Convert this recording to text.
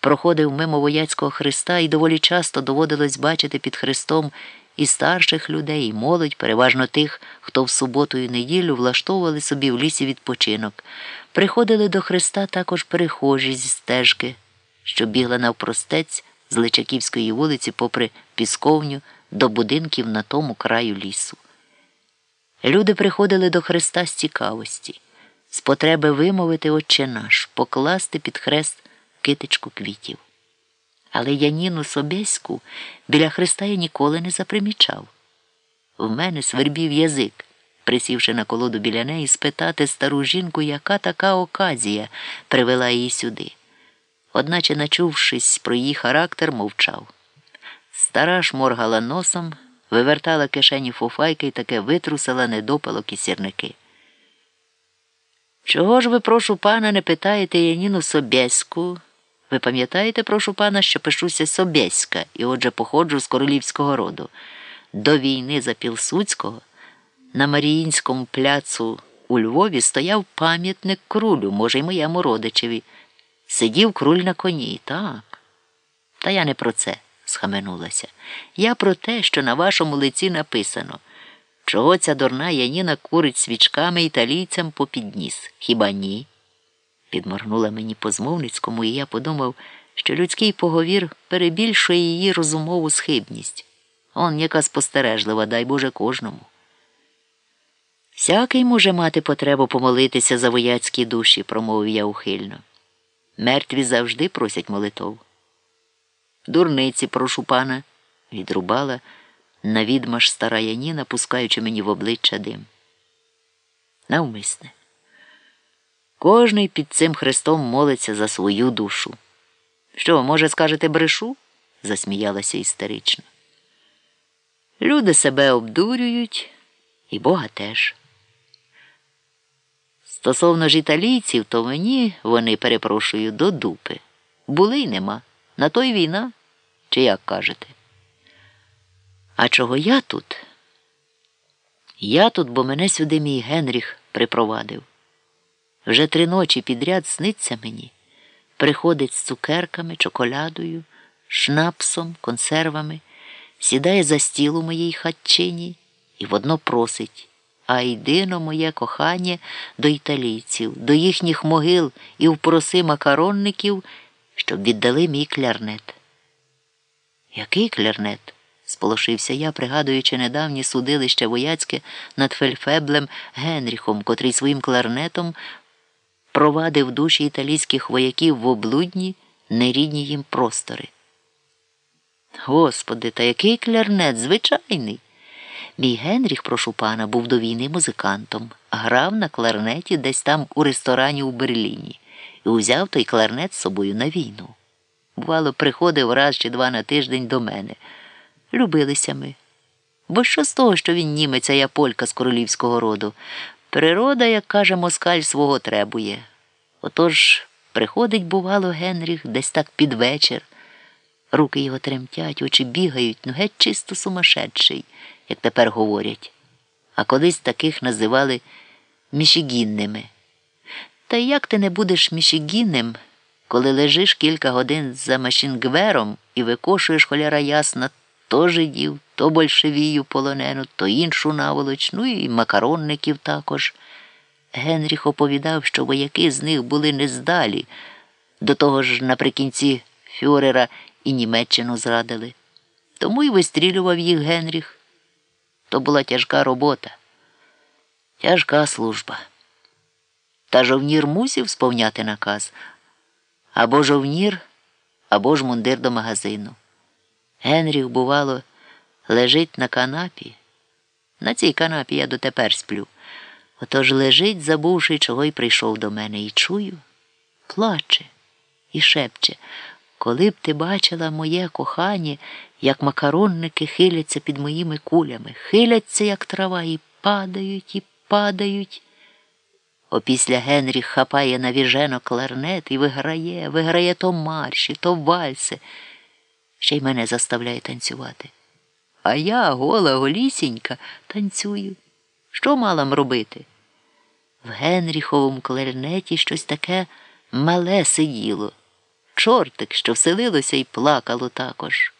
проходив мимо вояцького хреста і доволі часто доводилось бачити під хрестом і старших людей, і молодь, переважно тих, хто в суботу і неділю влаштовували собі в лісі відпочинок. Приходили до хреста також перехожі зі стежки, що бігла навпростець з Личаківської вулиці попри Пісковню до будинків на тому краю лісу. Люди приходили до Христа з цікавості, з потреби вимовити Отче наш, покласти під хрест китичку квітів. Але Яніну Собєську біля Христа я ніколи не запримічав. В мене свербів язик, присівши на колоду біля неї, спитати стару жінку, яка така оказія привела її сюди. Одначе, начувшись про її характер, мовчав. Стара шморгала носом, вивертала кишені фуфайки і таке витрусила недопалок і сірники. Чого ж ви, прошу пана, не питаєте Яніну Собєську? Ви пам'ятаєте, прошу пана, що пишуся Собєська і отже походжу з королівського роду. До війни за Пілсуцького на Маріїнському пляцу у Львові стояв пам'ятник крулю, може, й моєму родичеві. Сидів круль на коні, так. Та я не про це, схаменулася. Я про те, що на вашому лиці написано. Чого ця дурна Яніна курить свічками італійцям попід ніс? Хіба ні? Підморгнула мені по змовницькому, і я подумав, що людський поговір перебільшує її розумову схибність. Он яка спостережлива, дай Боже кожному. Всякий може мати потребу помолитися за вояцькі душі, промовив я ухильно. Мертві завжди просять молитов. Дурниці, прошу пана, відрубала навідмаш стара Яніна, пускаючи мені в обличчя дим. Навмисне. Кожний під цим хрестом молиться за свою душу. Що, може, скажете, брешу? засміялася істерично. Люди себе обдурюють, і Бога теж. Стосовно ж італійців, то мені вони, перепрошую, до дупи. Були й нема. На то й війна, чи як кажете? А чого я тут? Я тут, бо мене сюди мій Генріх припровадив. Вже три ночі підряд сниться мені, приходить з цукерками, чоколядою, шнапсом, консервами, сідає за стіл у моїй хатчині і водно просить. А йди но, моє кохання, до італійців, до їхніх могил і впроси макаронників, щоб віддали мій клярнет. Який клярнет? сполошився я, пригадуючи недавнє судилище вояцьке над фельфеблем Генріхом, котрий своїм кларнетом провадив душі італійських вояків в облудні, нерідні їм простори. Господи, та який клярнет звичайний. Мій Генріх, прошу пана, був до війни музикантом, грав на кларнеті десь там у ресторані у Берліні і узяв той кларнет з собою на війну. Бувало, приходив раз чи два на тиждень до мене. Любилися ми. Бо що з того, що він німець, а я полька з королівського роду? Природа, як каже москаль, свого требує. Отож приходить, бувало, Генріх десь так під вечір. Руки його тремтять, очі бігають, ну геть чисто сумасшедший, як тепер говорять. А колись таких називали мішігінними. Та як ти не будеш мішігінним, коли лежиш кілька годин за машингвером і викошуєш холяра ясна то жидів, то большевію полонену, то іншу наволоч, ну і макаронників також. Генріх оповідав, що вояки з них були нездалі, до того ж наприкінці Фюрера і Німеччину зрадили. Тому й вистрілював їх Генріх. То була тяжка робота, тяжка служба. Та жовнір мусів сповняти наказ або жовнір, або ж мундир до магазину. Генріх, бувало, лежить на канапі. На цій канапі я дотепер сплю. Отож лежить, забувши, чого й прийшов до мене, і чую, плаче і шепче. Коли б ти бачила моє кохання, як макаронники хиляться під моїми кулями, хиляться, як трава, і падають, і падають. Опісля Генріх хапає навіжено кларнет і виграє, виграє то марші, то вальси ще й мене заставляє танцювати. А я, гола, голісінька, танцюю. Що мала м робити? В Генріховому кларнеті щось таке мале сиділо. чортик, що вселилося і плакало також.